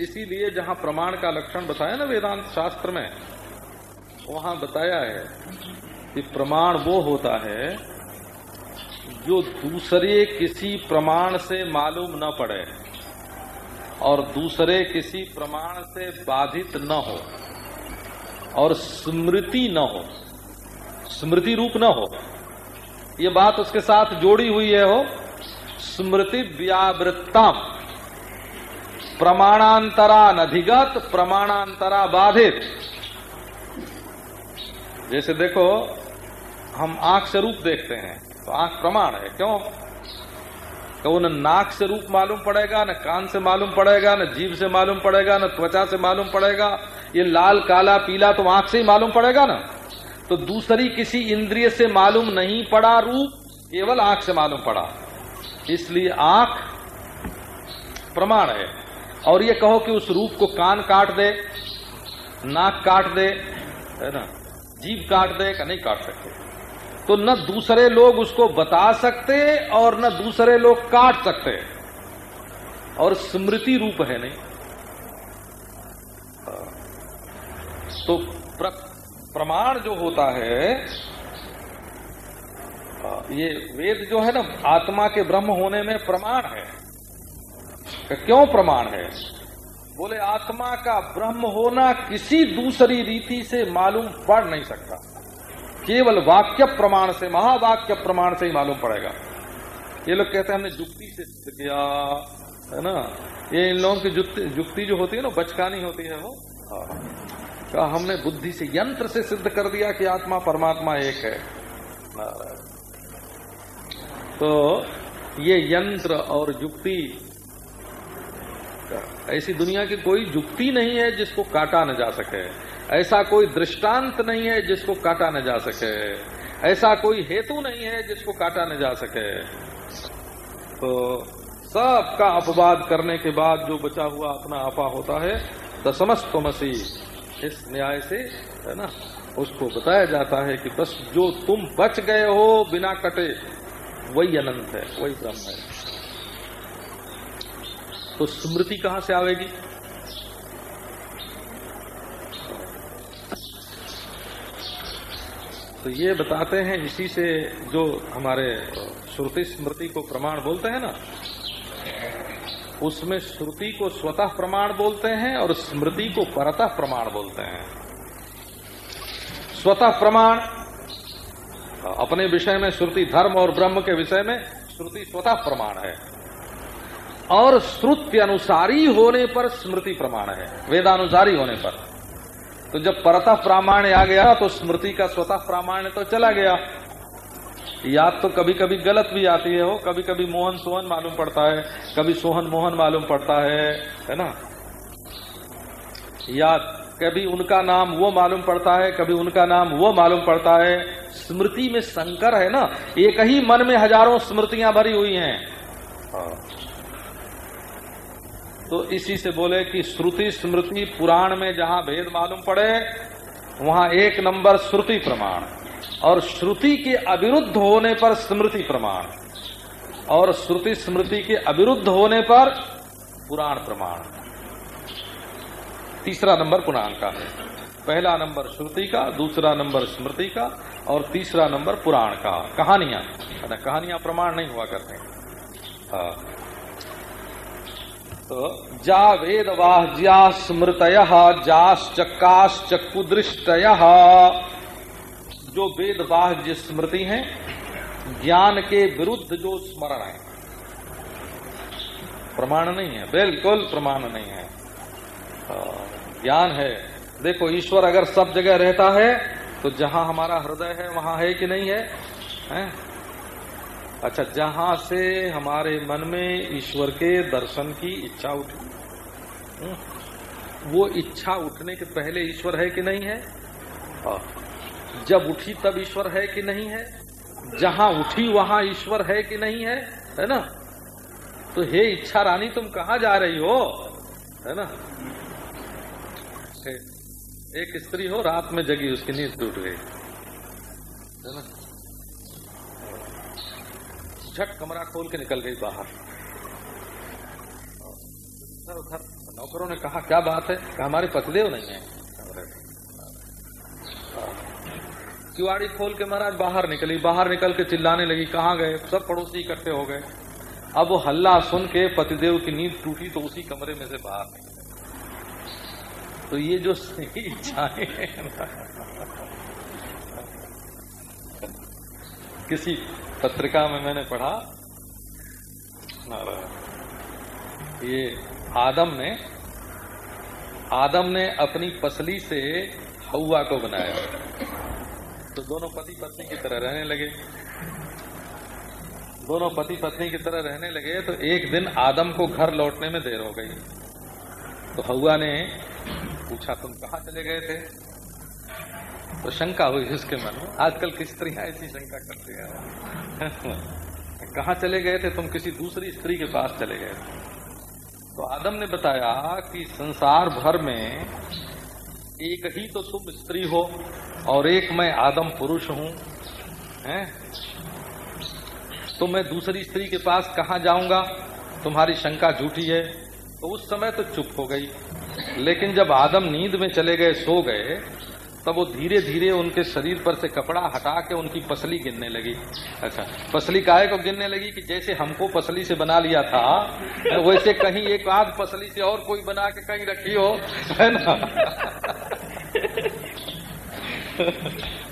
इसीलिए जहाँ प्रमाण का लक्षण बताया ना वेदांत शास्त्र में, वहाँ बताया है कि प्रमाण वो होता है जो दूसरे किसी प्रमाण से मालूम न पड़े और दूसरे किसी प्रमाण से बाधित न हो और स्मृति न हो, स्मृति रूप न हो। ये बात उसके साथ जोड़ी हुई है हो स्मृति व्यावृत्तम। प्रमाणांतरा नधिगत, प्रमाणांतरा बाधित। जैसे देखो, हम आँख से रूप देखते हैं तो आँख प्रमाण है, क्यों? तो न नाक से रूप मालूम पड़ेगा, न कान से मालूम पड़ेगा, न जीव से मालूम पड़ेगा, न त्वचा से मालूम पड़ेगा। ये लाल, काला, पीला तो आँख से ही मालूम पड़ेगा ना? तो दूसरी किसी इंद्रिय से मालूम नहीं पड़ा रूप, केवल आँख से मालूम पड़ा। इसलिए आँख प्रमाण है। और ये कहो कि उस रूप को कान काट दे नाक काट दे है ना? जीव काट दे का नहीं काट सकते? तो न दूसरे लोग उसको बता सकते और न दूसरे लोग काट सकते। और स्मृति रूप है नहीं। तो प्र, प्रमाण जो होता है ये वेद जो है ना आत्मा के ब्रह्म होने में प्रमाण है। क्यों प्रमाण है? बोले, आत्मा का ब्रह्म होना किसी दूसरी रीति से मालूम पड़ नहीं सकता। केवल वाक्य प्रमाण से, महावाक्य प्रमाण से ही मालूम पड़ेगा। ये लोग कहते हैं, हमने जुक्ति से सिद्ध किया, है ना? ये इन लोगों की जुक्ति जो होती है ना, बचकानी होती है वो। का हमने बुद्धि से यंत्र से सिद्ध कर दिया कि आत्मा परमात्मा एक है। तो ये यंत्र और जुक्ति ऐसी दुनिया की कोई जुक्ति नहीं है जिसको काटा न जा सके। ऐसा कोई दृष्टांत नहीं है जिसको काटा न जा सके। ऐसा कोई हेतु नहीं है जिसको काटा न जा सके। तो सबका अपवाद करने के बाद जो बचा हुआ अपना आपा होता है दसमस्त मसी, इस न्याय से, है ना, उसको बताया जाता है कि बस जो तुम बच गए हो बिना कटे, वही अनंत है, वही ब्रह्म है। तो स्मृति कहाँ से आवेगी? तो ये बताते हैं इसी से जो हमारे श्रुति स्मृति को प्रमाण बोलते हैं ना, उसमें श्रुति को स्वतः प्रमाण बोलते हैं और स्मृति को परतः प्रमाण बोलते हैं। स्वतः प्रमाण, अपने विषय में श्रुति धर्म और ब्रह्म के विषय में श्रुति स्वतः प्रमाण है। और श्रुति अनुसारी होने पर स्मृति प्रमाण है, वेदानुसारी होने पर। तो जब परतः प्रामाण्य आ गया तो स्मृति का स्वतः प्रामाण्य तो चला गया। याद तो कभी कभी गलत भी आती है, हो। कभी कभी मोहन सोहन मालूम पड़ता है, कभी सोहन मोहन मालूम पड़ता है है ना? याद, कभी उनका नाम वो मालूम पड़ता है, कभी उनका नाम वो मालूम पड़ता है। स्मृति में संकर है ना? एक ही मन में हज़ारों स्मृतियाँ भरी हुई हैं। तो इसी से बोले कि श्रुति स्मृति पुराण में जहाँ भेद मालूम पड़े, वहाँ एक नंबर श्रुति प्रमाण। और श्रुति के अविरुद्ध होने पर स्मृति प्रमाण। और श्रुति स्मृति के अविरुद्ध होने पर पुराण प्रमाण। तीसरा नंबर पुराण का है। पहला नंबर श्रुति का, दूसरा नंबर स्मृति का, और तीसरा नंबर पुराण का। कहानियाँ। कहानियाँ प्रमाण नहीं हुआ करते। हाँ। तो जा वेद वाह्या स्मृत जाश्चक्काश्चक्कुदृष्ट जो वेद बाह्य स्मृति है ज्ञान के विरुद्ध जो स्मरण है। प्रमाण नहीं है बिल्कुल प्रमाण नहीं है। ज्ञान है। देखो ईश्वर अगर सब जगह रहता है तो जहाँ हमारा हृदय है वहाँ है कि नहीं है, है? अच्छा जहाँ से हमारे मन में ईश्वर के दर्शन की इच्छा उठी हम्म, वो इच्छा उठने के पहले ईश्वर है कि नहीं है? हाँ। जब उठी तब ईश्वर है कि नहीं है? जहाँ उठी वहाँ ईश्वर है कि नहीं है? है ना? तो हे इच्छा रानी तुम कहा जा रही हो? है ना? एक स्त्री हो रात में जगी उसकी नींद टूट गई। है ना? झट कमरा खोल के निकल गई बाहर। उधर उधर नौकरों ने कहा, क्या बात है? कि हमारे पतिदेव नहीं है? किवाड़ी खोल के महाराज बाहर निकली, बाहर निकल के चिल्लाने लगी, कहाँ गए? सब पड़ोसी इकट्ठे हो गए। अब वो हल्ला सुन के पतिदेव की नींद टूटी तो उसी कमरे में से बाहर निकले। तो ये जो सही इच्छाएँ किसी पत्रिका में मैंने पढ़ा ये आदम ने आदम ने अपनी पसली से हवा को बनाया। तो दोनों पति पत्नी की तरह रहने लगे। दोनों पति पत्नी की तरह रहने लगे तो एक दिन आदम को घर लौटने में देर हो गई। तो हवा ने पूछा, तुम कहा चले गए थे? तो शंका हुई उसके मन में, आजकल की स्त्रियाँ ऐसी शंका करती हैं? कहा चले गए थे? तुम किसी दूसरी स्त्री के पास चले गए थे। तो आदम ने बताया कि संसार भर में एक ही तो तुम स्त्री हो और एक मैं आदम पुरुष हूँ। हैं? तो मैं दूसरी स्त्री के पास कहा जाऊँगा? तुम्हारी शंका झूठी है। तो उस समय तो चुप हो गई। लेकिन जब आदम नींद में चले गए, सो गए तब वो धीरे धीरे उनके शरीर पर से कपड़ा हटा के उनकी पसली गिनने लगी। अच्छा पसली काहे को गिनने लगी कि जैसे हमको पसली से बना लिया था वैसे कहीं एक आध पसली से और कोई बना के कहीं रखी हो, है ना?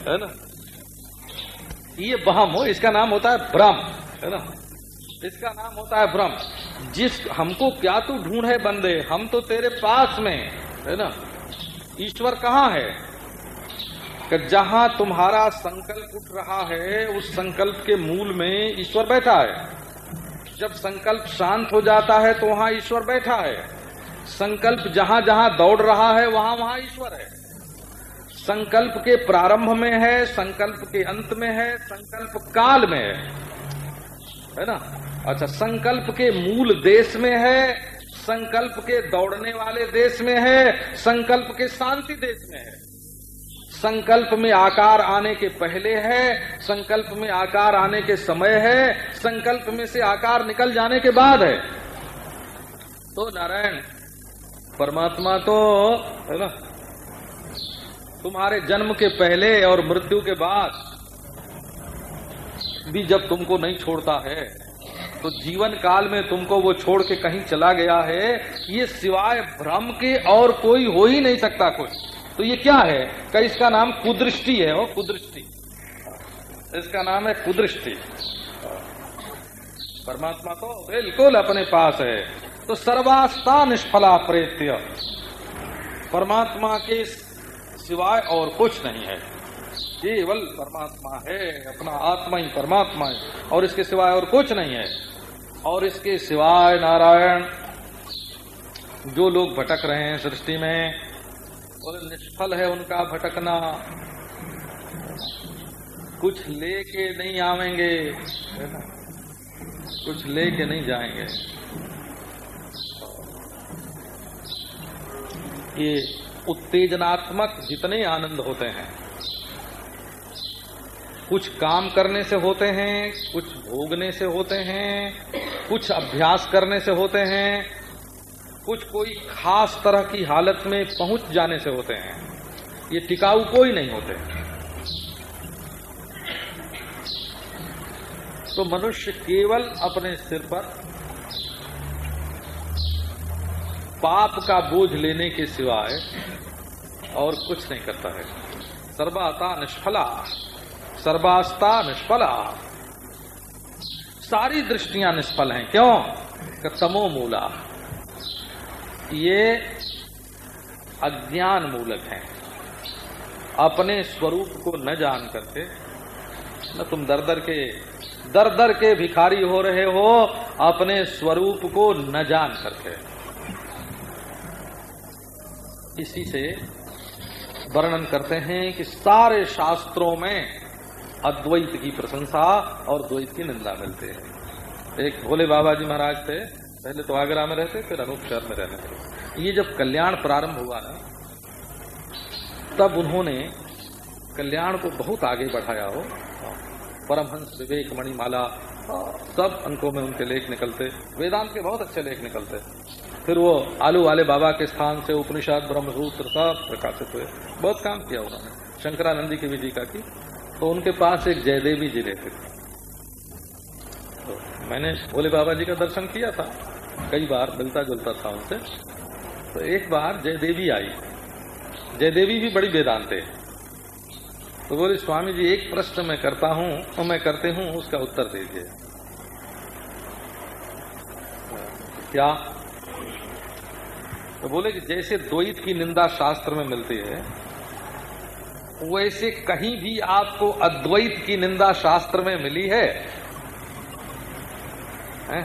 है ना? ये बहम हो, इसका नाम होता है भ्रम है ना? इसका नाम होता है भ्रम जिस हमको क्या तू ढूंढे बंदे, हम तो तेरे पास में, है ना? ईश्वर कहाँ है? कि जहाँ तुम्हारा संकल्प उठ रहा है, उस संकल्प के मूल में ईश्वर बैठा है। जब संकल्प शांत हो जाता है तो वहाँ ईश्वर बैठा है। संकल्प जहाँ जहाँ दौड़ रहा है, वहाँ वहाँ ईश्वर है। संकल्प के प्रारंभ में है, संकल्प के अंत में है, संकल्प काल में है। है ना? अच्छा संकल्प के मूल देश में है, संकल्प के दौड़ने वाले देश में है, संकल्प के शांति देश में है। संकल्प में आकार आने के पहले है, संकल्प में आकार आने के समय है, संकल्प में से आकार निकल जाने के बाद है। तो नारायण, परमात्मा तो है ना? तुम्हारे जन्म के पहले और मृत्यु के बाद भी जब तुमको नहीं छोड़ता है तो जीवन काल में तुमको वो छोड़ के कहीं चला गया है, ये सिवाय भ्रम के और कोई हो ही नहीं सकता कुछ। तो ये क्या है? का इसका नाम कुदृष्टि है? वो कुदृष्टि। इसका नाम है कुदृष्टि। परमात्मा तो बिल्कुल अपने पास है। तो सर्वास्था निष्फला प्रेत्य। परमात्मा के सिवाय और कुछ नहीं है। केवल परमात्मा है, अपना आत्मा ही परमात्मा है। और इसके सिवाय और कुछ नहीं है। और इसके सिवाय नारायण। जो लोग भटक रहे हैं सृष्टि में और निष्फल है उनका भटकना। कुछ लेके नहीं आवेंगे, है ना? कुछ लेके नहीं जाएँगे। ये उत्तेजनात्मक जितने आनंद होते हैं, कुछ काम करने से होते हैं, कुछ भोगने से होते हैं, कुछ अभ्यास करने से होते हैं कुछ कोई खास तरह की हालत में पहुँच जाने से होते हैं। ये टिकाऊ कोई नहीं होते। तो मनुष्य केवल अपने सिर पर पाप का बोझ लेने के सिवाय और कुछ नहीं करता है। सर्वाता निष्फला, सर्वास्ता निष्फला। सारी दृष्टियाँ निष्फल हैं। क्यों? तमो मूला। ये अज्ञान मूलक हैं। अपने स्वरूप को न जान करके न तुम दर दर के, दर दर के भिखारी हो रहे हो, अपने स्वरूप को न जान करके इसी से वर्णन करते हैं कि सारे शास्त्रों में अद्वैत की प्रशंसा और द्वैत की निंदा मिलते हैं। एक भोले बाबा जी महाराज थे पहले तो आगरा में रहते, फिर अनूप शहर में रहने थे ये जब कल्याण प्रारंभ हुआ ना, तब उन्होंने कल्याण को बहुत आगे बढ़ाया हो। परमहंस विवेक मणिमाला सब अंकों में उनके लेख निकलते। वेदांत के बहुत अच्छे लेख निकलते। फिर वो आलू वाले बाबा के स्थान से उपनिषद, ब्रह्मसूत्र सब प्रकाशित हुए। बहुत काम किया उन्होंने, शंकरानंदी की विधि का की तो उनके पास एक जयदेवी जी रहते थे। तो मैंने भोले बाबा जी का दर्शन किया था। कई बार मिलता जुलता था उनसे। तो एक बार जयदेवी आई। जयदेवी भी बड़ी वेदांते तो बोले स्वामी जी एक प्रश्न मैं करता हूँ तो मैं करते हूँ उसका उत्तर दीजिए। क्या? तो बोले कि जैसे द्वैत की निंदा शास्त्र में मिलती है वैसे कहीं भी आपको अद्वैत की निंदा शास्त्र में मिली है, है?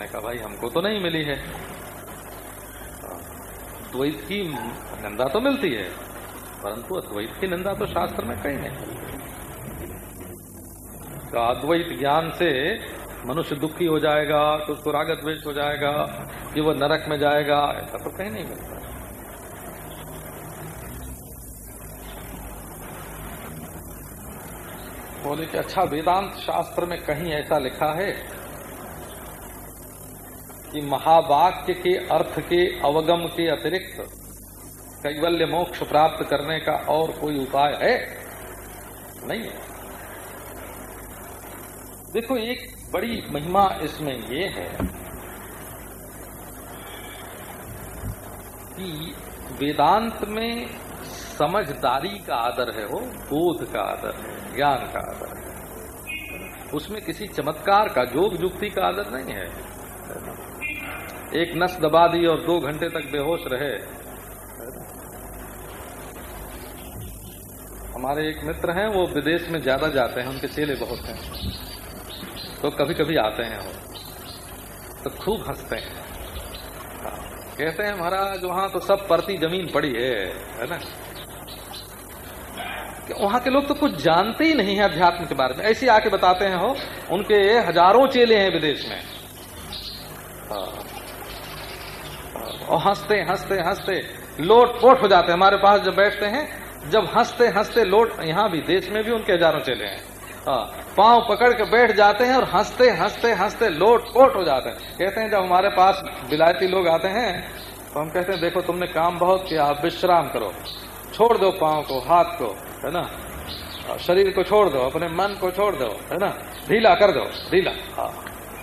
मैंने कहा, भाई, हमको तो नहीं मिली है। द्वैत की निंदा तो मिलती है, परंतु अद्वैत की निंदा तो शास्त्र में कहीं नहीं तो अद्वैत ज्ञान से मनुष्य दुखी हो जाएगा तो उसको रागत द्वेष हो जाएगा, कि वो नरक में जाएगा, ऐसा तो कहीं नहीं मिलता। बोले कि अच्छा वेदांत शास्त्र में कहीं ऐसा लिखा है कि महावाक्य के अर्थ के, अवगम के अतिरिक्त कैवल्य मोक्ष प्राप्त करने का और कोई उपाय है? नहीं है। देखो, एक बड़ी महिमा इसमें ये है कि वेदांत में समझदारी का आदर है वो, बोध का आदर है, ज्ञान का आदर है। उसमें किसी चमत्कार का जोग जुक्ति का आदर नहीं है। एक नस दबा दी और दो घंटे तक बेहोश रहे। हमारे एक मित्र हैं वो विदेश में ज़्यादा जाते हैं उनके चेले बहुत हैं। तो कभी कभी आते हैं वो तो खूब हँसते हैं। हाँ, कहते हैं महाराज वहाँ तो सब परती ज़मीन पड़ी है है ना? कि वहाँ के लोग तो कुछ जानते ही नहीं है अध्यात्म के बारे में। ऐसे आके बताते हैं हो उनके हज़ारों चेले हैं विदेश में। हाँ। और हँसते हँसते हँसते लोट पोट हो जाते हैं। हमारे पास जब बैठते हैं जब हँसते हँसते लोट यहाँ भी देश में भी उनके हज़ारों चले हैं। हाँ, पाँव पकड़ के बैठ जाते हैं और हँसते हँसते हँसते लोट पोट हो जाते हैं। कहते हैं जब हमारे पास बिलायती लोग आते हैं तो हम कहते हैं देखो तुमने काम बहुत किया विश्राम करो। छोड़ दो पाँव को हाथ को है ना? शरीर को छोड़ दो अपने मन को छोड़ दो है ना? ढीला कर दो ढीला। हाँ।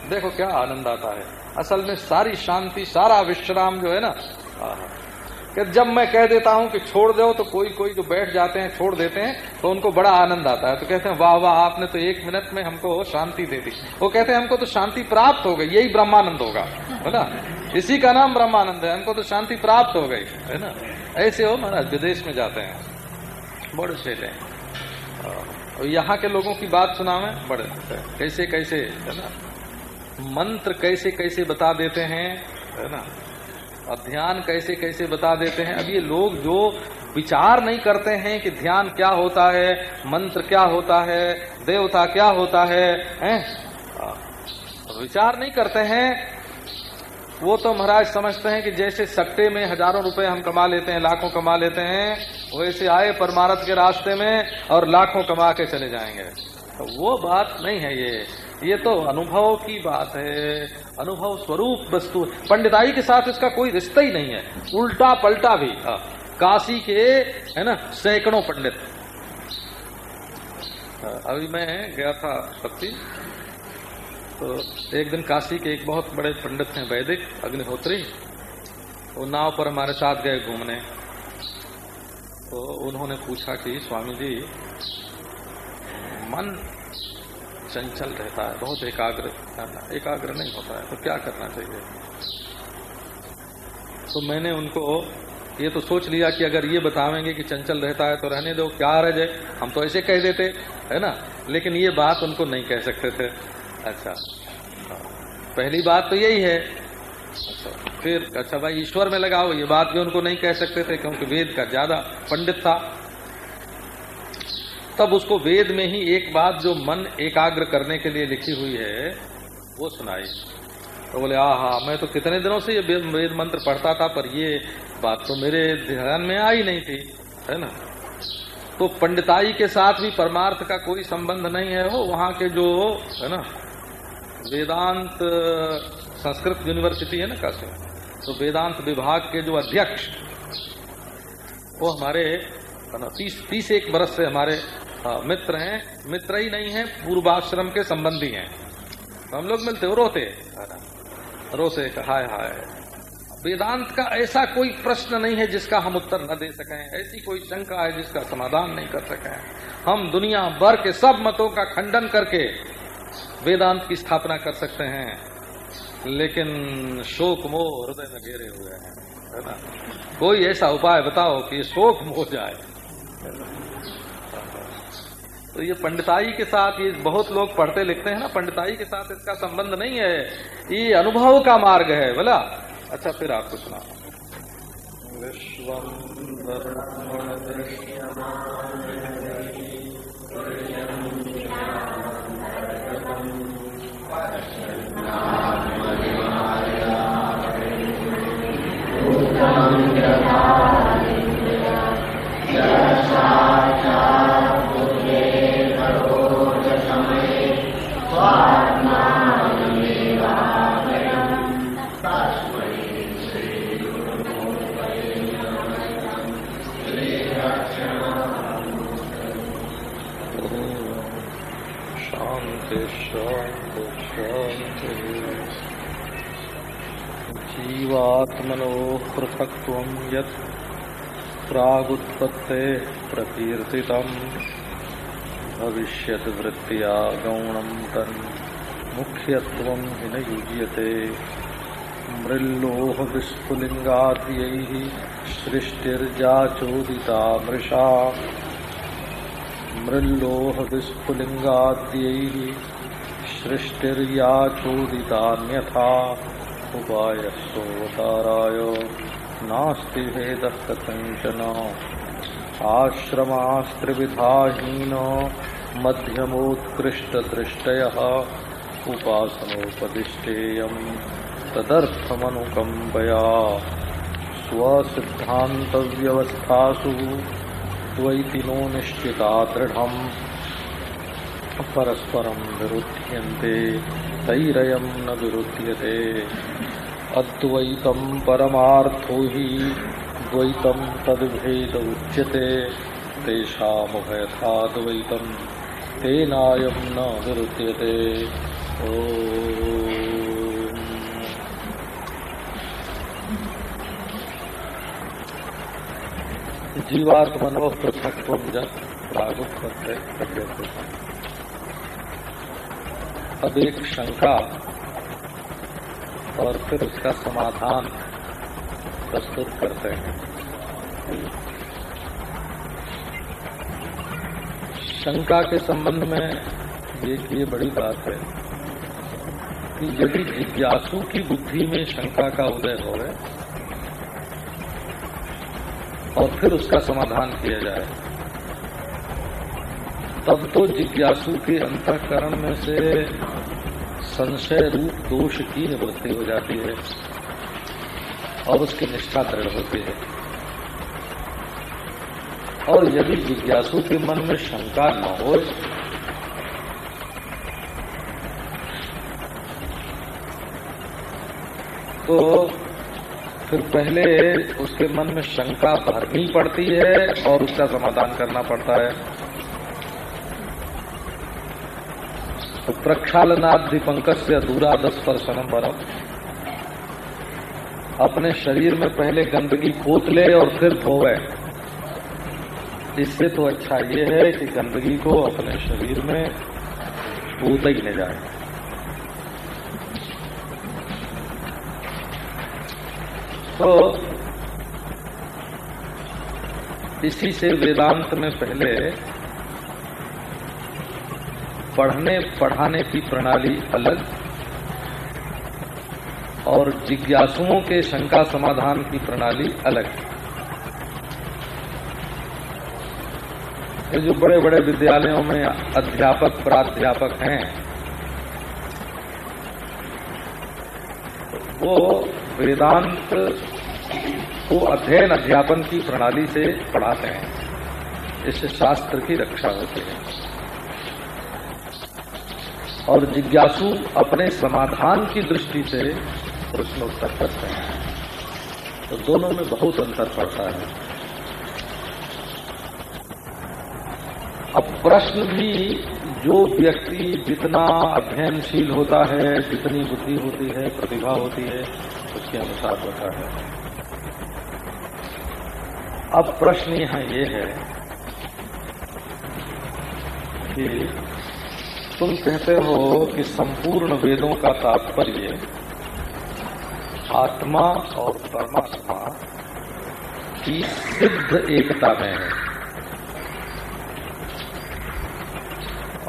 देखो क्या आनंद आता है। असल में सारी शांति, सारा विश्राम जो है ना कि जब मैं कह देता हूँ कि छोड़ दो तो कोई कोई जो बैठ जाते हैं, छोड़ देते हैं तो उनको बड़ा आनंद आता है। तो कहते हैं, वाह वाह, आपने तो एक मिनट में हमको शांति दे दी। वो कहते हैं, हमको तो शांति प्राप्त हो गई, यही ब्रह्मानंद होगा। है ना? इसी का नाम ब्रह्मानंद है। हमको तो शांति प्राप्त हो गई, है ना? ऐसे हो महाराज, विदेश में जाते हैं। बड़े शेले यहाँ के लोगों की बात सुना बड़े कैसे कैसे, है ना? मंत्र कैसे कैसे बता देते हैं, है ना? और ध्यान कैसे कैसे बता देते हैं? अब ये लोग जो विचार नहीं करते हैं कि ध्यान क्या होता है, मंत्र क्या होता है, देवता क्या होता है, हैं? विचार नहीं करते हैं, वो तो महाराज समझते हैं कि जैसे सट्टे में हज़ारों रुपए हम कमा लेते हैं, लाखों कमा लेते हैं, वैसे आए परमारत के रास्ते में और लाखों कमा के चले जाएँगे। तो वो बात नहीं है ये। ये तो अनुभव की बात है, अनुभव स्वरूप वस्तु पंडिताई के साथ इसका कोई रिश्ता ही नहीं है। उल्टा पलटा भी हाँ काशी के, है ना, सैकड़ों पंडित। अभी मैं गया था शक्ति तो एक दिन काशी के एक बहुत बड़े पंडित हैं, वैदिक अग्निहोत्री। वो नाव पर हमारे साथ गए घूमने। तो उन्होंने पूछा कि, स्वामी जी, मन चंचल रहता है, बहुत एकाग्र एकाग्र नहीं होता है तो क्या करना चाहिए? तो मैंने उनको, ये तो सोच लिया कि अगर ये बतावेंगे कि चंचल रहता है तो रहने दो, क्या रह जाए हम तो ऐसे कह देते, है ना? लेकिन ये बात उनको नहीं कह सकते थे। अच्छा। पहली बात तो यही है। अच्छा फिर अच्छा भाई, ईश्वर में लगाओ, ये बात भी उनको नहीं कह सकते थे, क्योंकि वेद का ज़्यादा पंडित था। तब उसको वेद में ही एक बात जो मन एकाग्र करने के लिए लिखी हुई है, वो सुनाई। तो बोले आ हा मैं तो कितने दिनों से ये वेद मंत्र पढ़ता था, पर ये बात तो मेरे ध्यान में आई नहीं थी, है ना? तो पंडिताई के साथ भी परमार्थ का कोई संबंध नहीं है वो, वहाँ के जो, है ना, वेदांत, संस्कृत यूनिवर्सिटी है ना काशी तो वेदांत विभाग के जो अध्यक्ष, वो हमारे तीस तीस एक बरस से हमारे मित्र हैं, मित्र ही नहीं है, पूर्वाश्रम के संबंधी हैं। तो हम लोग मिलते हो रोते रोते हाय हाय। वेदांत का ऐसा कोई प्रश्न नहीं है जिसका हम उत्तर न दे सकें। ऐसी कोई शंका है जिसका समाधान नहीं कर सकें। हम दुनिया भर के सब मतों का खंडन करके वेदांत की स्थापना कर सकते हैं। लेकिन शोक मोह हृदय में घेरे हुए हैं, है ना? कोई ऐसा उपाय बताओ कि शोक मोह जाए। तो ये पंडिताई के साथ ये बहुत लोग पढ़ते लिखते हैं ना, पंडिताई के साथ इसका संबंध नहीं है। ये अनुभव का मार्ग है, बोला? अच्छा फिर आपको सुना। विश्व जीवात्मनो पृथक्त्वं यत् प्रागुत्पत्तेः प्रकीर्तितम्। भविष्यद्वृत्त्या गौणं तन्। मुख्यत्वं हि न युज्यते। सृष्टिर्जाचोदिता मृषा। मृल्लोह विस्फुलिङ्गाद्यैः सृष्टिर्याचोदितान्यथा। उपायस्तोताराय नास्ति भेदः कथञ्चन आश्रमास्त्रिविधाहीन। मध्यमोत्कृष्टदृष्टयः। उपासनोपदिष्टेयम्। तदर्थमनुकम्पया। स्वसिद्धान्तव्यवस्थासु द्वैति नो निश्चिता दृढम्। परस्परम् विरुध्यन्ते। तैरयम् न विरुध्यते। अद्वैतम् परमार्थो हि द्वैतम् तद्भेद उच्यते। तेषामुभयथाद्वैतम् न विरुध्यते। ओ जीवात्मनो पृथक्त्व प्रागुत्पत्ति अब एक शंका और फिर उसका समाधान प्रस्तुत करते हैं। शंका के संबंध में एक ये बड़ी बात है कि यदि जिज्ञासु की बुद्धि में शंका का उदय हो और फिर उसका समाधान किया जाए तब तो जिज्ञासु के अंतकरण में से संशय रूप दोष की निवृत्ति हो जाती है और उसकी निष्ठा दृढ़ होती है। और यदि जिज्ञासु के मन में शंका न हो तो फिर पहले उसके मन में शंका भरनी पड़ती है और उसका समाधान करना पड़ता है। प्रक्षालनाधि पंकज से अधूरा दस परसनम बरम अपने शरीर में पहले गंदगी खोद ले और फिर धोवे। इससे तो अच्छा ये है कि गंदगी को अपने शरीर में भूत ही ले जाए। तो इसी से वेदांत में पहले पढ़ने, पढ़ाने की प्रणाली अलग और जिज्ञासुओं के शंका समाधान की प्रणाली अलग। जो बड़े बड़े विद्यालयों में अध्यापक, प्राध्यापक हैं, वो वेदांत को अध्ययन, अध्यापन की प्रणाली से पढ़ाते हैं। इससे शास्त्र की रक्षा होती है। और जिज्ञासु अपने समाधान की दृष्टि से प्रश्नोत्तर करते हैं। तो दोनों में बहुत अंतर पड़ता है। अब प्रश्न भी जो व्यक्ति जितना अध्ययनशील होता है, जितनी बुद्धि होती है, प्रतिभा होती है, उसके अनुसार होता है। अब प्रश्न यहाँ ये है कि तुम कहते हो कि संपूर्ण वेदों का तात्पर्य आत्मा और परमात्मा की सिद्ध एकता में है।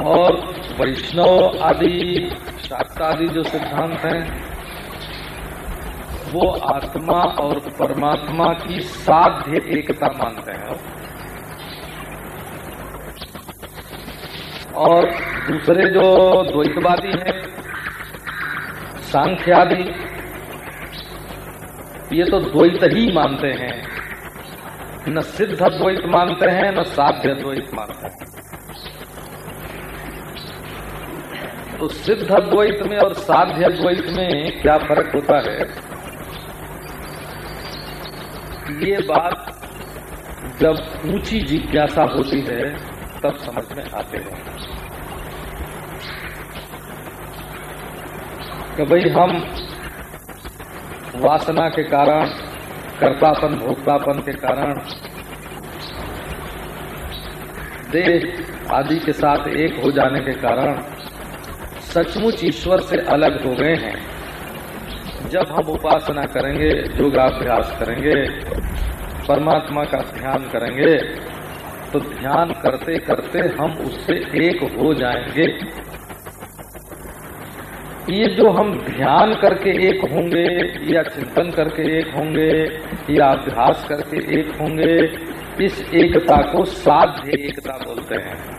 और वैष्णव आदि शाक्तादि जो सिद्धांत हैं, वो आत्मा और परमात्मा की साध्य एकता मानते हैं। और दूसरे जो द्वैतवादी हैं, सांख्यादि, ये तो द्वैत ही मानते हैं। न सिद्ध द्वैत मानते हैं, न साध्य द्वैत मानते हैं। तो सिद्ध द्वैत में और साध्य द्वैत में क्या फ़र्क होता है? ये बात जब ऊँची जिज्ञासा होती है तब समझ में आते हैं। कि भाई हम वासना के कारण, कर्तापन, भोक्तापन के कारण, देह आदि के साथ एक हो जाने के कारण सचमुच ईश्वर से अलग हो गए हैं। जब हम उपासना करेंगे, योगाभ्यास करेंगे, परमात्मा का ध्यान करेंगे तो ध्यान करते करते हम उससे एक हो जाएँगे। ये जो हम ध्यान करके एक होंगे, या चिंतन करके एक होंगे, या अभ्यास करके एक होंगे, इस एकता को साध्य एकता बोलते हैं।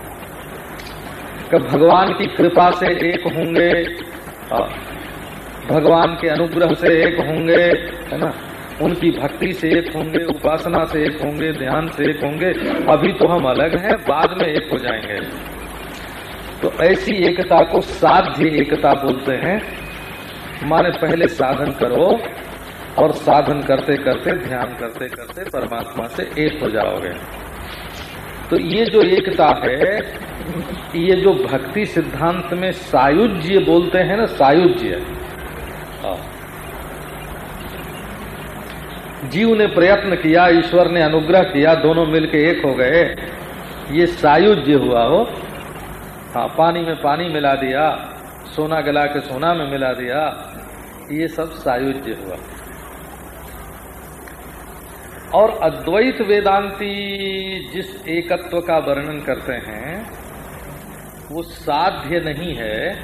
कि भगवान की कृपा से एक होंगे भगवान के अनुग्रह से एक होंगे, है ना? उनकी भक्ति से एक होंगे, उपासना से एक होंगे, ध्यान से एक होंगे, अभी तो हम अलग हैं, बाद में एक हो जाएँगे। तो ऐसी एकता को साध्य एकता बोलते हैं। माने पहले साधन करो और साधन करते करते, ध्यान करते करते परमात्मा से एक हो जाओगे। तो ये जो एकता है, ये जो भक्ति सिद्धांत में सायुज्य बोलते हैं ना, सायुज्य हाँ। जीव ने प्रयत्न किया, ईश्वर ने अनुग्रह किया, दोनों मिलके एक हो गए। ये सायुज्य हुआ हो। हाँ पानी में पानी मिला दिया, सोना गला के सोना में मिला दिया, ये सब सायुज्य हुआ। और अद्वैत वेदांती जिस एकत्व का वर्णन करते हैं, वो साध्य नहीं है,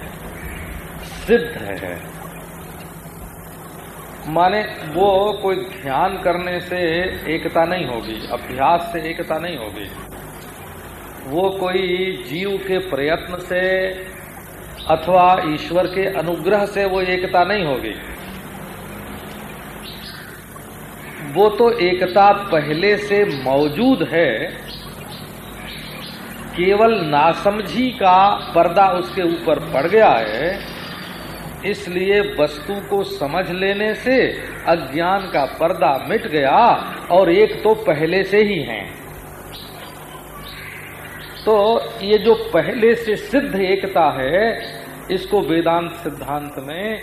सिद्ध है। माने वो कोई ध्यान करने से एकता नहीं होगी, अभ्यास से एकता नहीं होगी। वो कोई जीव के प्रयत्न से अथवा ईश्वर के अनुग्रह से वो एकता नहीं होगी। वो तो एकता पहले से मौजूद है, केवल नासमझी का पर्दा उसके ऊपर पड़ गया है इसलिए वस्तु को समझ लेने से अज्ञान का पर्दा मिट गया और एक तो पहले से ही है। तो ये जो पहले से सिद्ध एकता है, इसको वेदांत सिद्धांत में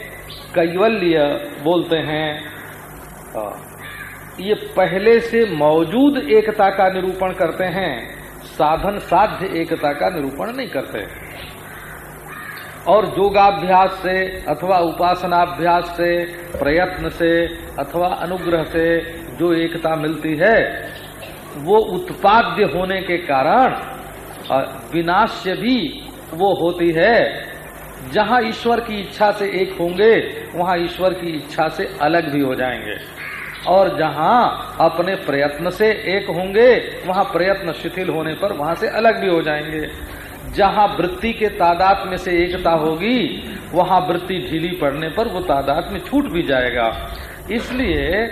कैवल्य बोलते हैं। ये पहले से मौजूद एकता का निरूपण करते हैं, साधन साध्य एकता का निरूपण नहीं करते। और योगाभ्यास से अथवा उपासनाभ्यास से, प्रयत्न से अथवा अनुग्रह से जो एकता मिलती है, वो उत्पाद्य होने के कारण विनाश्य भी वो होती है। जहाँ ईश्वर की इच्छा से एक होंगे, वहाँ ईश्वर की इच्छा से अलग भी हो जाएँगे। और जहाँ अपने प्रयत्न से एक होंगे, वहाँ प्रयत्न शिथिल होने पर वहाँ से अलग भी हो जाएँगे। जहाँ वृत्ति के तादाद में से एकता होगी, वहाँ वृत्ति ढीली पड़ने पर वो तादाद में छूट भी जाएगा। इसलिए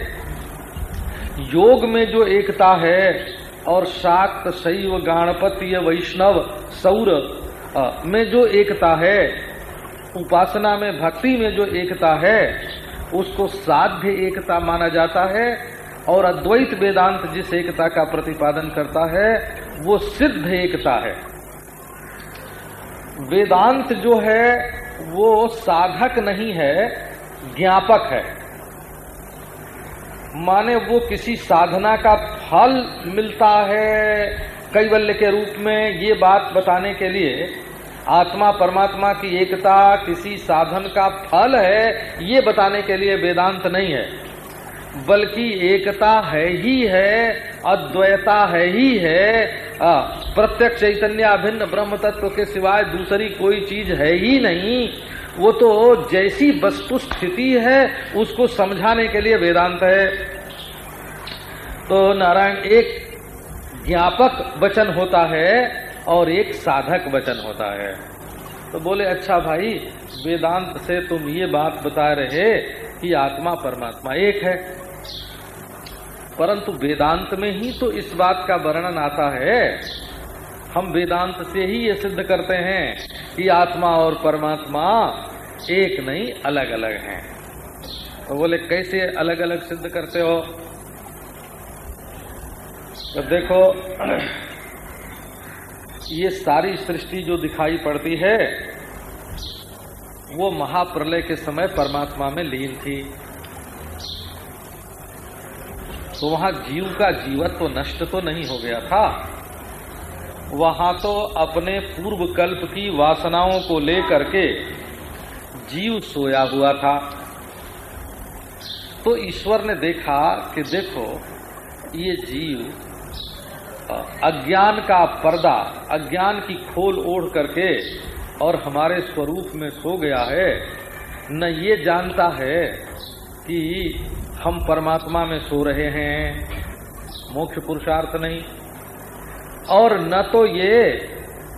योग में जो एकता है, और शाक्त, शैव, गाणपत्य, वैष्णव, सौर में जो एकता है, उपासना में, भक्ति में जो एकता है, उसको साध्य एकता माना जाता है, और अद्वैत वेदांत जिस एकता का प्रतिपादन करता है, वो सिद्ध एकता है। वेदांत जो है, वो साधक नहीं है, ज्ञापक है। माने वो किसी साधना का फल मिलता है कैवल्य के रूप में, ये बात बताने के लिए, आत्मा परमात्मा की एकता किसी साधन का फल है, ये बताने के लिए वेदांत नहीं है। बल्कि एकता है ही है, अद्वैता है ही है प्रत्यक्ष चैतन्य अभिन्न ब्रह्म तत्व के सिवाय दूसरी कोई चीज़ है ही नहीं। वो तो जैसी वस्तु स्थिति है, उसको समझाने के लिए वेदांत है। तो नारायण एक ज्ञापक वचन होता है और एक साधक वचन होता है। तो बोले अच्छा भाई, वेदांत से तुम ये बात बता रहे कि आत्मा परमात्मा एक है। परंतु वेदांत में ही तो इस बात का वर्णन आता है हम वेदांत से ही ये सिद्ध करते हैं कि आत्मा और परमात्मा एक नहीं अलग अलग हैं। तो बोले, कैसे अलग अलग सिद्ध करते हो? तो देखो, ये सारी सृष्टि जो दिखाई पड़ती है, वो महाप्रलय के समय परमात्मा में लीन थी। तो वहाँ जीव का जीवत्व तो नष्ट तो नहीं हो गया था वहाँ तो अपने पूर्व कल्प की वासनाओं को लेकर के जीव सोया हुआ था। तो ईश्वर ने देखा कि देखो, ये जीव अज्ञान का पर्दा, अज्ञान की खोल ओढ़ करके और हमारे स्वरूप में सो गया है। न ये जानता है कि हम परमात्मा में सो रहे हैं। मुख्य पुरुषार्थ नहीं। और न तो ये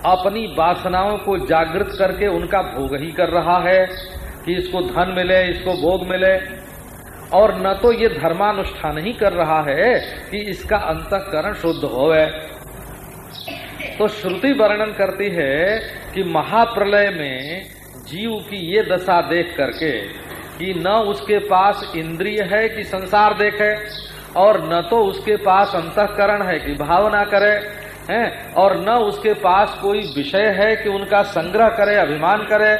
अपनी वासनाओं को जागृत करके उनका भोग ही कर रहा है कि इसको धन मिले, इसको भोग मिले। और न तो ये धर्मानुष्ठान ही कर रहा है कि इसका अंतकरण शुद्ध होवे। तो श्रुति वर्णन करती है कि महाप्रलय में जीव की ये दशा देख करके कि न उसके पास इंद्रिय है कि संसार देखे, और न तो उसके पास अंतकरण है कि भावना करे। हैं, और न उसके पास कोई विषय है कि उनका संग्रह करे, अभिमान करे,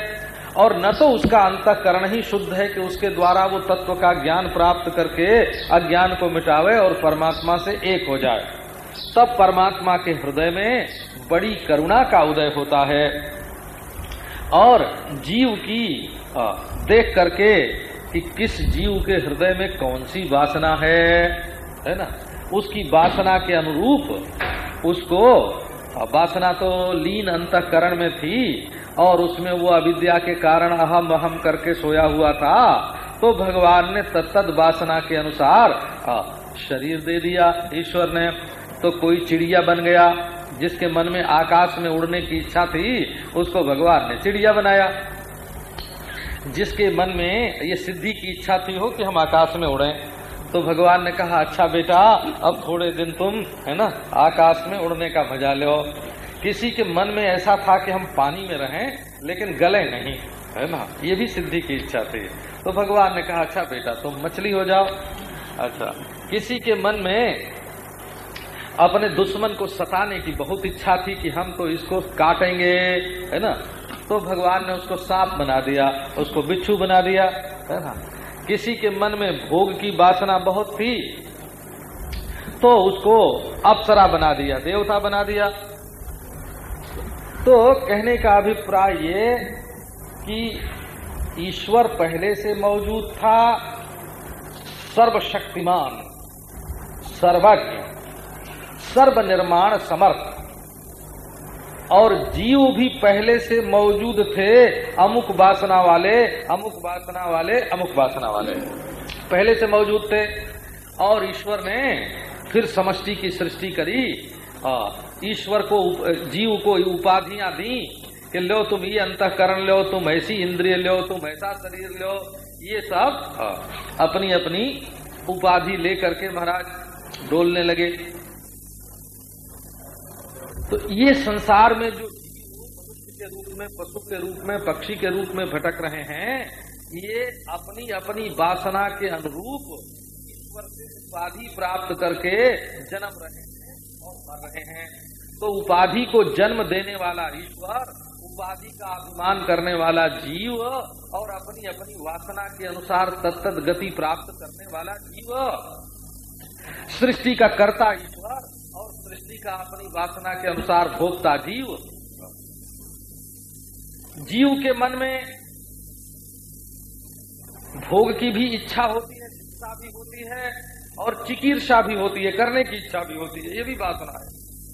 और न तो उसका अंतकरण ही शुद्ध है कि उसके द्वारा वो तत्व का ज्ञान प्राप्त करके अज्ञान को मिटावे और परमात्मा से एक हो जाए। तब परमात्मा के हृदय में बड़ी करुणा का उदय होता है, और जीव की देख करके कि किस जीव के हृदय में कौन सी वासना है है ना? उसकी वासना के अनुरूप उसको वासना तो लीन अंतकरण में थी, और उसमें वो अविद्या के कारण अहम अहम करके सोया हुआ था तो भगवान ने तत्त वासना के अनुसार शरीर दे दिया ईश्वर ने तो कोई चिड़िया बन गया, जिसके मन में आकाश में उड़ने की इच्छा थी, उसको भगवान ने चिड़िया बनाया। जिसके मन में ये सिद्धि की इच्छा थी हो कि हम आकाश में उड़े। तो भगवान ने कहा अच्छा बेटा, अब थोड़े दिन तुम, है ना, आकाश में उड़ने का मज़ा लो। किसी के मन में ऐसा था कि हम पानी में रहें, लेकिन गले नहीं, है ना, ये भी सिद्धि की इच्छा थी। तो भगवान ने कहा अच्छा बेटा, तुम मछली हो जाओ। अच्छा किसी के मन में अपने दुश्मन को सताने की बहुत इच्छा थी कि हम तो इसको काटेंगे, है ना तो भगवान ने उसको सांप बना दिया, उसको बिच्छू बना दिया, है ना। किसी के मन में भोग की वासना बहुत थी तो उसको अप्सरा बना दिया, देवता बना दिया। तो कहने का अभिप्राय ये कि ईश्वर पहले से मौजूद था, सर्वशक्तिमान, सर्वज्ञ, सर्वनिर्माण समर्थ। और जीव भी पहले से मौजूद थे, अमुक वासना वाले, अमुक वासना वाले, अमुक वासना वाले। पहले से मौजूद थे, और ईश्वर ने फिर समष्टि की सृष्टि करी। ईश्वर को जीव को उपाधियाँ दी कि लो तुम ये अंतकरण लो, तुम ऐसी इंद्रिय लो, तुम ऐसा शरीर लो, ये सब अपनी अपनी उपाधि लेकर के महाराज डोलने लगे। तो ये संसार में जो मनुष्य के रूप में, पशु के रूप में, पक्षी के रूप में भटक रहे हैं, ये अपनी अपनी वासना के अनुरूप ईश्वर से उपाधि प्राप्त करके जन्म रहे हैं और मर रहे हैं। तो उपाधि को जन्म देने वाला ईश्वर, उपाधि का अभिमान करने वाला जीव और अपनी अपनी वासना के अनुसार तत्त गति प्राप्त करने वाला जीव, सृष्टि का कर्ता ईश्वर का अपनी वासना के अनुसार भोगता जीव। जीव के मन में भोग की भी इच्छा होती है इच्छा भी होती है और चिकीर्षा भी होती है, करने की इच्छा भी होती है, ये भी वासना है।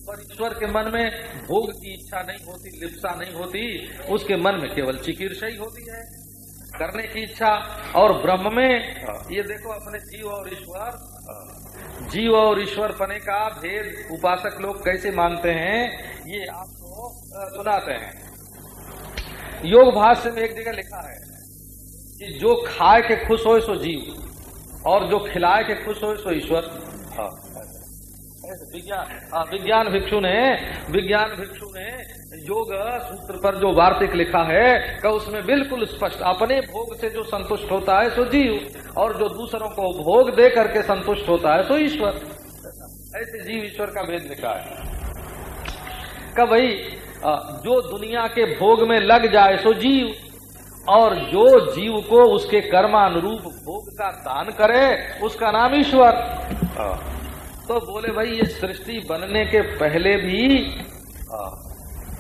पर ईश्वर के मन में भोग की इच्छा नहीं होती, लिप्सा नहीं होती, उसके मन में केवल चिकीर्षा ही होती है। करने की इच्छा और ब्रह्म में, ये देखो अपने जीव और ईश्वर जीव और ईश्वर पने का भेद उपासक लोग कैसे मानते हैं, ये आपको सुनाते हैं। योग भाष्य में एक जगह लिखा है कि जो खाए के खुश हो सो जीव, और जो खिलाए के खुश हो सो ईश्वर। विज्ञान विज्ञान भिक्षु ने, विज्ञान भिक्षु ने योग सूत्र पर जो वार्तिक लिखा है का उसमें बिल्कुल स्पष्ट, अपने भोग से जो संतुष्ट होता है सो जीव। और जो दूसरों को भोग दे करके संतुष्ट होता है तो ईश्वर। ऐसे जीव ईश्वर का भेद लिखा है का भाई जो दुनिया के भोग में लग जाए, सो जीव। और जो जीव को उसके कर्मानुरूप भोग का दान करे, उसका नाम ईश्वर। तो बोले, भाई, ये सृष्टि बनने के पहले भी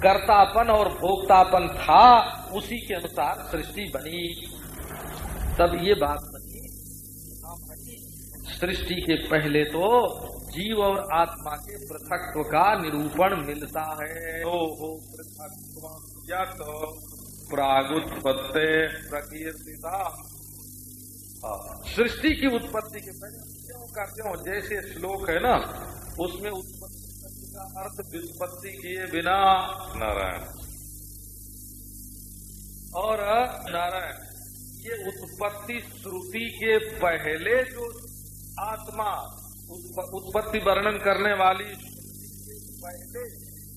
कर्तापन और भोक्तापन था, उसी के अनुसार सृष्टि बनी। तब ये बात बनी। सृष्टि के पहले तो जीव और आत्मा के पृथकत्व का निरूपण मिलता है। ओ हो पृथक प्रागुत्पत्ति प्रकीर्तिता। सृष्टि की उत्पत्ति के पहले क्यों का क्यों जैसे श्लोक है ना उसमें उत्पत्ति का अर्थ विस्पत्ति किए बिना नारायण। और नारायण ये उत्पत्ति श्रुति के पहले जो आत्मा उत्पत्ति वर्णन करने वाली पहले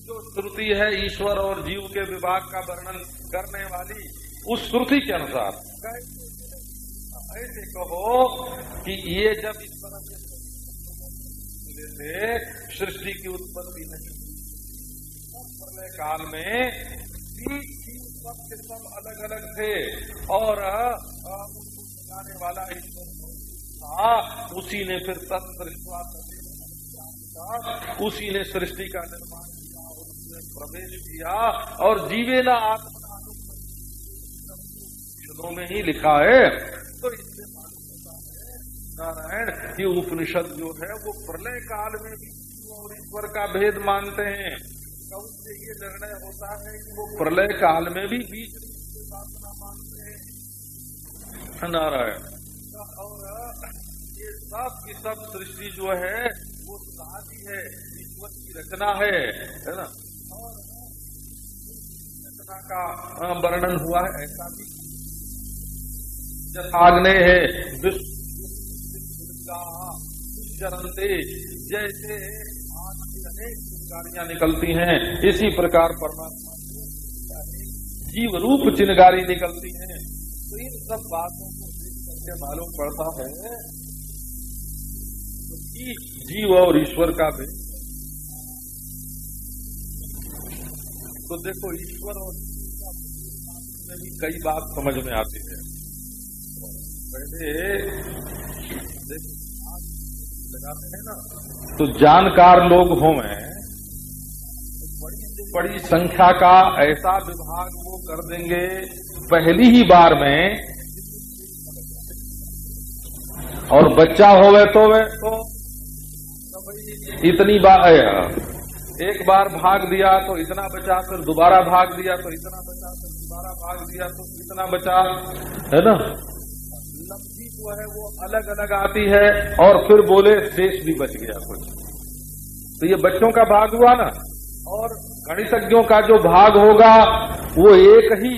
जो श्रुति है ईश्वर और जीव के विभाग का वर्णन करने वाली, उस श्रुति के अनुसार। ऐसे कहो कि ये जब इस तरह से सृष्टि की उत्पत्ति नहीं प्रलय काल में सब अलग अलग थे और उनको वाला ईश्वर था उसी ने फिर तत्सृष्टा उसी ने सृष्टि का निर्माण किया और उसने प्रवेश किया और जीवे न आत्मा में ही लिखा है। तो इससे नारायण, ये उपनिषद जो है, वो प्रलय काल में भी और ईश्वर का भेद मानते हैं। कब से ये निर्णय होता है कि वो प्रलय काल में भी साधना मानते हैं। नारायण। और सब की सब सृष्टि जो है, वो साधी है, ईश्वर की रचना है है ना? और रचना का वर्णन हुआ है, ऐसा भी। आग्ने है चरंते जैसे आग अनेक चिंगारियाँ निकलती हैं, इसी प्रकार परमात्मा जीव रूप चिंगारी निकलती हैं। तो इन सब बातों को देख करके मालूम पड़ता है जीव और ईश्वर का भी तो देखो, ईश्वर और में भी कई बात समझ में आती है। पहले लगाते हैं ना तो जानकार लोग हो में बड़ी से बड़ी संख्या का ऐसा विभाग वो कर देंगे, पहली ही बार में, और बच्चा होवे तो वे तो इतनी बार एक बार भाग दिया तो इतना बचा, फिर दोबारा भाग दिया तो इतना बचा, फिर दोबारा भाग दिया तो इतना बचा। है ना? जो है वो अलग अलग आती है और फिर बोले, देश भी बच गया कुछ। तो ये बच्चों का भाग हुआ ना? और गणितज्ञों का जो भाग होगा, वो एक ही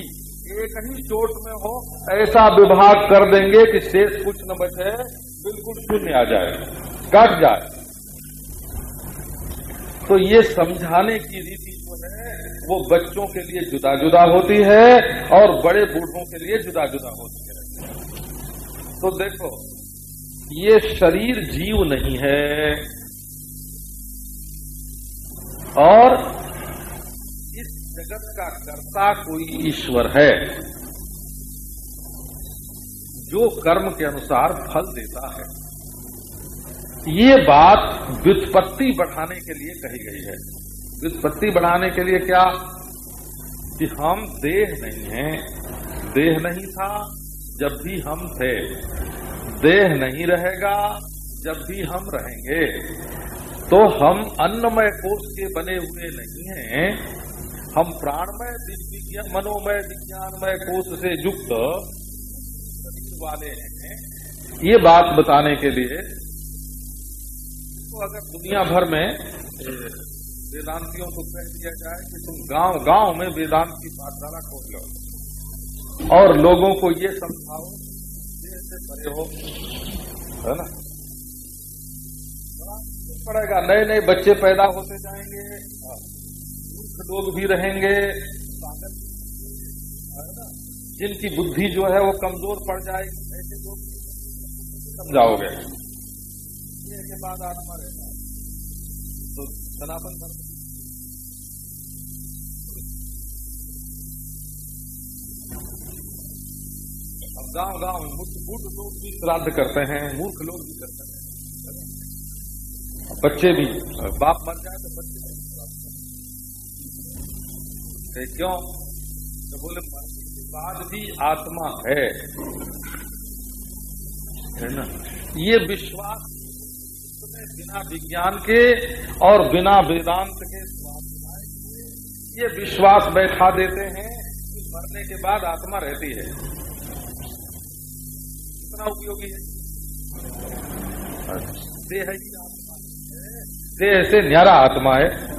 एक ही चोट में हो, ऐसा विभाग कर देंगे कि शेष कुछ न बचे, बिल्कुल शून्य आ जाए, कट जाए। तो ये समझाने की रीति जो है, वो बच्चों के लिए जुदा जुदा होती है और बड़े बूढ़ों के लिए जुदा जुदा होती है। तो देखो, ये शरीर जीव नहीं है और इस जगत का कर्ता कोई ईश्वर है। जो कर्म के अनुसार फल देता है। ये बात व्युत्पत्ति बढ़ाने के लिए कही गई है। व्युत्पत्ति बढ़ाने के लिए क्या? कि हम देह नहीं हैं। देह नहीं था, जब भी हम थे। देह नहीं रहेगा, जब भी हम रहेंगे। तो हम अन्नमय कोष के बने हुए नहीं हैं। हम प्राणमय विज्ञान, मनोमय विज्ञानमय कोष से युक्त वाले हैं। ये बात बताने के लिए तो अगर दुनिया भर में वेदांतियों को कह दिया जाए कि तुम गाँव गाँव में वेदांत की पाठशाला खोल लो। और लोगों को ये समझाओ से परे हो। है ना? पड़ेगा। नए नए बच्चे पैदा होते जाएँगे मूर्ख लोग भी रहेंगे। जिनकी बुद्धि जो है वो कमज़ोर पड़ जाएगी। ऐसे लोग समझाओगे। के बाद आत्मा रहता है। तो सनातन धर्म। अब गाँव गाँव में मूर्ख लोग भी श्राद्ध करते हैं, मूर्ख लोग भी करते हैं। बच्चे भी, बाप मर जाए तो बच्चे भी क्यों? तो बोले मरने के बाद भी आत्मा है। है ना? ये विश्वास बिना विज्ञान के और बिना वेदांत के ये विश्वास बैठा देते हैं कि मरने के बाद आत्मा रहती है। कितना उपयोगी है। देह ही आत्मा देह से न्यारा आत्मा है।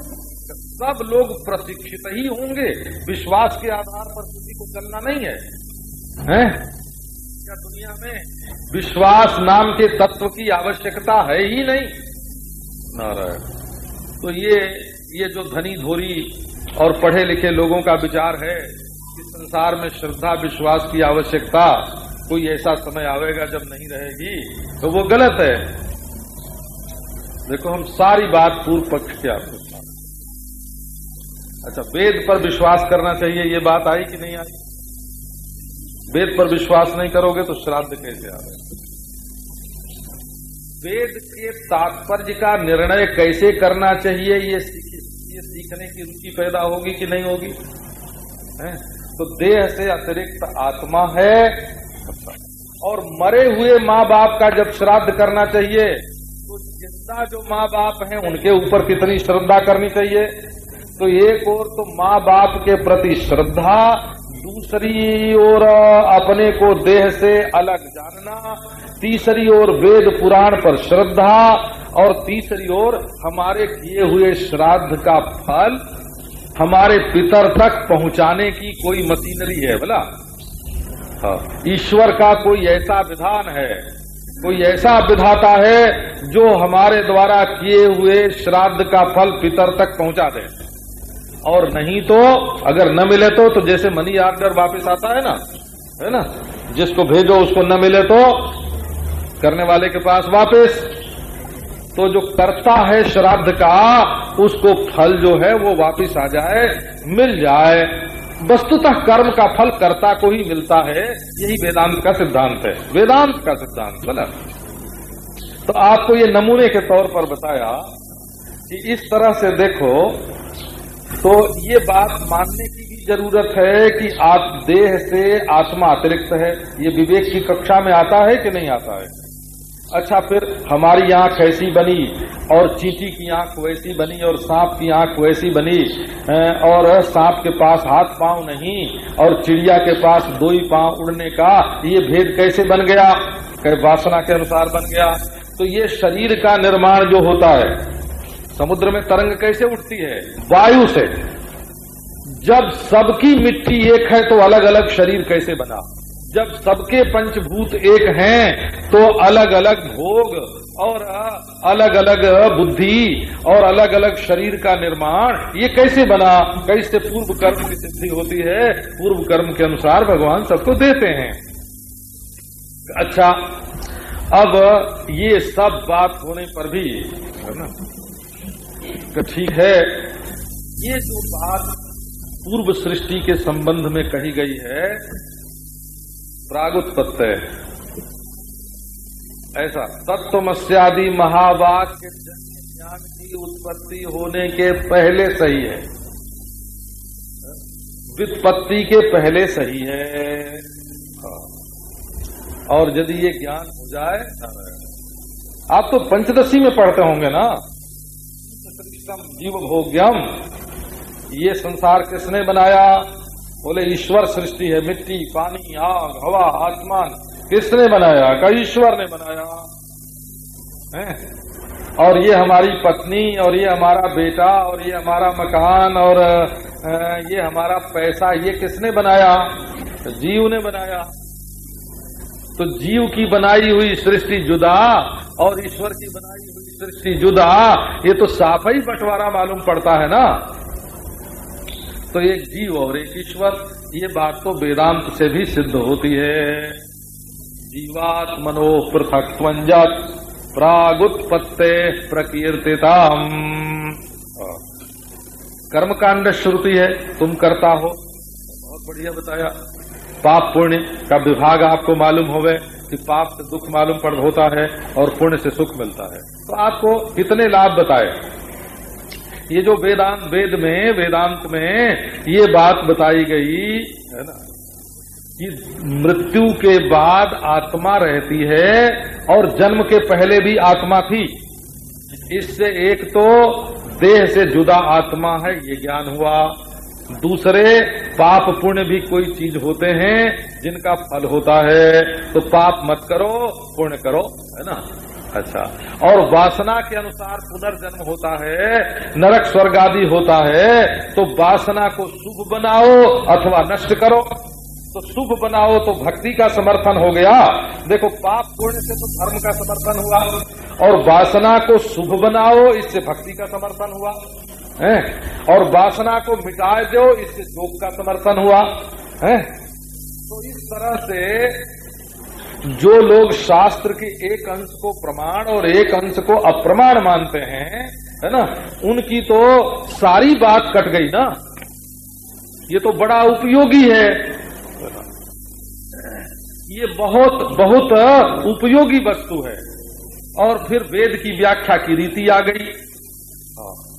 सब लोग प्रशिक्षित ही होंगे। विश्वास के आधार पर किसी को चलना नहीं है। हैं? क्या दुनिया में? विश्वास नाम के तत्व की आवश्यकता है ही नहीं। नारायण तो ये ये जो धनी धोरी और पढ़े लिखे लोगों का विचार है कि संसार में श्रद्धा, विश्वास की आवश्यकता, कोई ऐसा समय आवेगा जब नहीं रहेगी तो वो गलत है। देखो, हम सारी बात पूर्व पक्ष के आपको अच्छा वेद पर विश्वास करना चाहिए, ये बात आई कि नहीं आई? वेद पर विश्वास नहीं करोगे तो श्राद्ध कैसे आ रहे वेद के तात्पर्य का निर्णय कैसे करना चाहिए, ये ये सीखने की रुचि पैदा होगी कि नहीं होगी? तो देह से अतिरिक्त आत्मा है। और मरे हुए माँ बाप का जब श्राद्ध करना चाहिए तो ज़िंदा जो माँ बाप हैं, उनके ऊपर कितनी श्रद्धा करनी चाहिए? तो एक और तो माँ बाप के प्रति श्रद्धा दूसरी ओर अपने को देह से अलग जानना, तीसरी ओर वेद पुराण पर श्रद्धा, और तीसरी ओर हमारे किए हुए श्राद्ध का फल हमारे पितर तक पहुँचाने की कोई मशीनरी है, बोला। हाँ ईश्वर का कोई ऐसा विधान है, कोई ऐसा विधाता है जो हमारे द्वारा किए हुए श्राद्ध का फल पितर तक पहुँचा दे। और नहीं तो अगर न मिले तो तो जैसे मनी आर्डर वापस आता है ना है ना, जिसको भेजो उसको न मिले तो करने वाले के पास वापस। तो जो करता है श्राद्ध का, उसको फल जो है वो वापस आ जाए, मिल जाए। वस्तुतः कर्म का फल कर्ता को ही मिलता है, यही वेदांत का सिद्धांत है। वेदांत का सिद्धांत बोला तो आपको ये नमूने के तौर पर बताया कि इस तरह से देखो तो ये बात मानने की भी ज़रूरत है कि आप देह से आत्मा अतिरिक्त है। ये विवेक की कक्षा में आता है कि नहीं आता है? अच्छा फिर हमारी आँख ऐसी बनी और चींटी की आँख वैसी बनी और सांप की आँख वैसी बनी और सांप के पास हाथ पाँव नहीं और चिड़िया के पास दो ही पाँव उड़ने का ये भेद कैसे बन गया? वासना के अनुसार बन गया। तो ये शरीर का निर्माण जो होता है समुद्र में तरंग कैसे उठती है? वायु से। जब सबकी मिट्टी एक है तो अलग अलग शरीर कैसे बना? जब सबके पंचभूत एक हैं तो अलग अलग भोग और अलग अलग बुद्धि और अलग अलग शरीर का निर्माण, ये कैसे बना? कैसे पूर्व कर्म की सिद्धि होती है? पूर्व कर्म के अनुसार भगवान सबको देते हैं। अच्छा अब ये सब बात होने पर भी, है ना? तो ठीक है, ये जो बात पूर्व सृष्टि के संबंध में कही गई है, प्रागुत्पत्ति ऐसा तत्वमस्यादि महावाक्य ज्ञान की उत्पत्ति होने के पहले सही है। वित्पत्ति के पहले सही है। हाँ। और यदि ये ज्ञान हो जाए, आप तो पंचदशी में पढ़ते होंगे ना। जीव भोग्यम ये संसार किसने बनाया? बोले, ईश्वर सृष्टि है, मिट्टी, पानी, आग, हवा, आसमान। किसने बनाया? का ईश्वर ने बनाया? है? और ये हमारी पत्नी, और ये हमारा बेटा, और ये हमारा मकान, और ये हमारा पैसा, ये किसने बनाया? जीव ने बनाया। तो जीव की बनाई हुई सृष्टि जुदा और ईश्वर की बनाई हुई सृष्टि जुदा, ये तो साफ़ ही बंटवारा मालूम पड़ता है ना? तो एक जीव और एक ईश्वर, ये बात तो वेदांत से भी सिद्ध होती है। जीवात मनो पृथक प्रागुत्पत्ते प्रकीर्तिताम। कर्मकांड श्रुति है, तुम करता हो। बहुत बढ़िया बताया। पाप पुण्य का विभाग आपको मालूम होवे कि पाप से दुख मालूम पड़ होता है और पुण्य से सुख मिलता है। तो आपको कितने लाभ बताए? ये जो वेदांत, वेद में, वेदांत में ये बात बताई गई, है ना? कि मृत्यु के बाद आत्मा रहती है और जन्म के पहले भी आत्मा थी। इससे एक तो देह से जुदा आत्मा है, ये ज्ञान हुआ। दूसरे पाप पुण्य भी कोई चीज़ होते हैं, जिनका फल होता है तो पाप मत करो, पुण्य करो, है ना? अच्छा। और वासना के अनुसार पुनर्जन्म होता है, नरक स्वर्ग आदि होता है तो वासना को शुभ बनाओ अथवा नष्ट करो। तो शुभ बनाओ तो भक्ति का समर्थन हो गया। देखो, पाप पुण्य से तो धर्म का समर्थन हुआ। और वासना को शुभ बनाओ, इससे भक्ति का समर्थन हुआ। है? और वासना को मिटाए दो, इससे योग का समर्थन हुआ। है? तो इस तरह से जो लोग शास्त्र के एक अंश को प्रमाण और एक अंश को अप्रमाण मानते हैं, है ना, उनकी तो सारी बात कट गई ना। ये तो बड़ा उपयोगी है। ये बहुत बहुत उपयोगी वस्तु है। और फिर वेद की व्याख्या की रीति आ गई।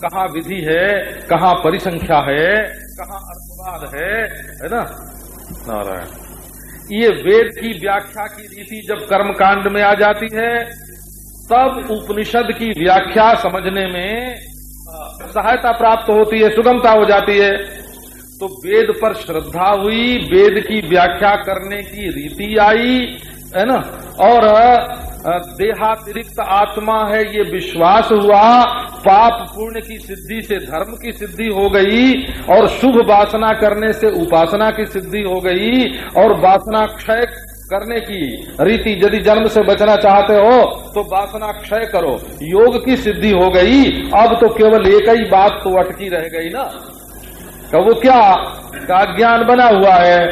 कहा विधि है, कहा परिसंख्या है, कहा अर्थवाद है है ना? नारायण। ये वेद की व्याख्या की रीति जब कर्मकांड में आ जाती है, तब उपनिषद की व्याख्या समझने में सहायता प्राप्त होती है, सुगमता हो जाती है। तो वेद पर श्रद्धा हुई, वेद की व्याख्या करने की रीति आई, है ना? और देहातिरिक्त आत्मा है, ये विश्वास हुआ। पाप पुण्य की सिद्धि से धर्म की सिद्धि हो गई और शुभ वासना करने से उपासना की सिद्धि हो गई और वासना क्षय करने की रीति यदि जन्म से बचना चाहते हो तो वासना क्षय करो। योग की सिद्धि हो गई, अब तो केवल एक ही बात तो अटकी रह गई ना। तो वो क्या का अज्ञान बना हुआ है?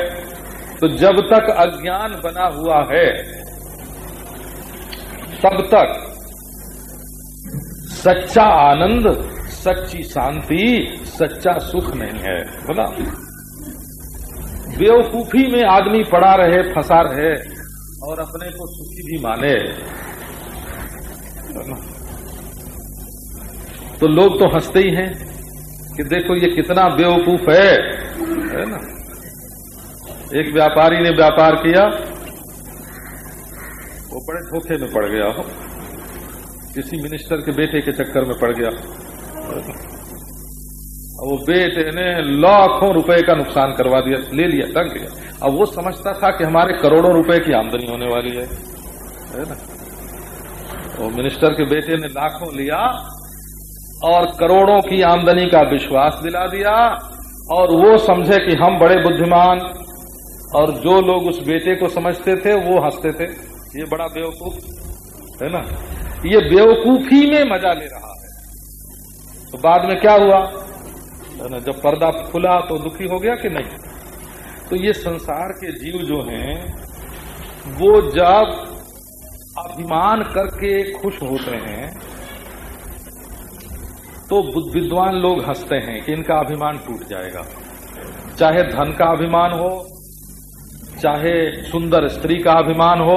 तो जब तक अज्ञान बना हुआ है तब तक। सच्चा आनंद, सच्ची शांति, सच्चा सुख नहीं है। बोला? बेवकूफ़ी में आदमी पड़ा रहे, फंसा रहे और अपने को सुखी भी माने। तो लोग तो हँसते ही हैं कि देखो ये कितना बेवकूफ़ है। है ना? एक व्यापारी ने व्यापार किया बड़े धोखे में पड़ गया हो। किसी मिनिस्टर के बेटे के चक्कर में पड़ गया अब वो बेटे ने लाखों रुपए का नुकसान करवा दिया, ले लिया रख लिया अब वो समझता था कि हमारे करोड़ों रुपए की आमदनी होने वाली है। है ना? वो मिनिस्टर के बेटे ने लाखों लिया और करोड़ों की आमदनी का विश्वास दिला दिया और वो समझे कि हम बड़े बुद्धिमान और जो लोग उस बेटे को समझते थे वो हँसते थे। ये बड़ा बेवकूफ़, है ना? ये बेवकूफ़ी में मज़ा ले रहा है। तो बाद में क्या हुआ? है ना, जब पर्दा खुला तो दुखी हो गया कि नहीं? तो ये संसार के जीव जो हैं, वो जब अभिमान करके खुश होते हैं तो विद्वान लोग हँसते हैं कि इनका अभिमान टूट जाएगा। चाहे धन का अभिमान हो चाहे सुंदर स्त्री का अभिमान हो